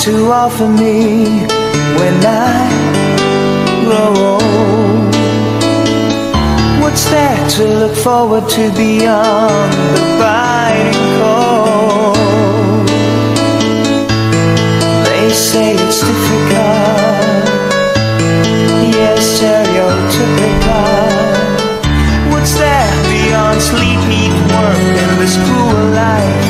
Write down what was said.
to offer me when I grow old? What's there to look forward to beyond the biting cold? They say it's difficult, yes, stereotypical. What's there beyond sleep, eat, work, and this cruel life?